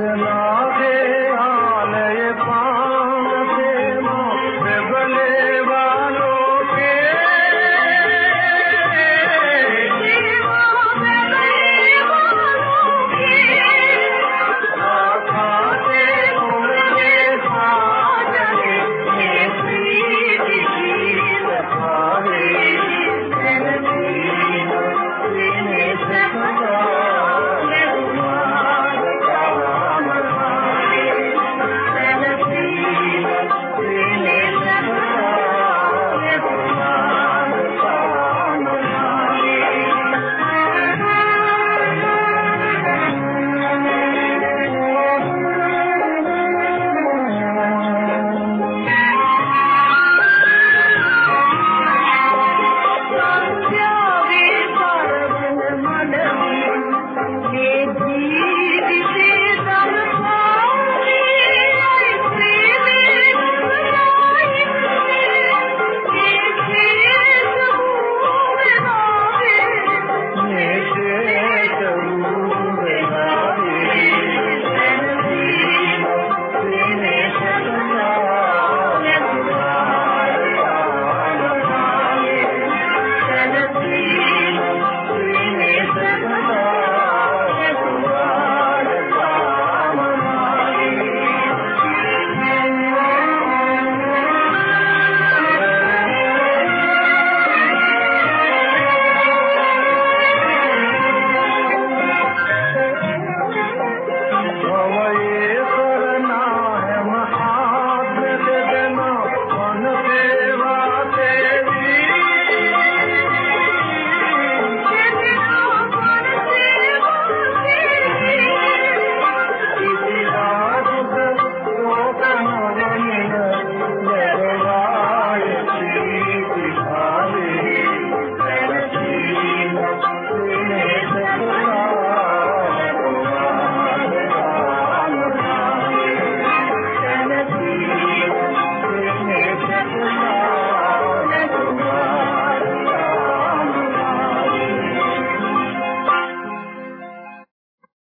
Krishna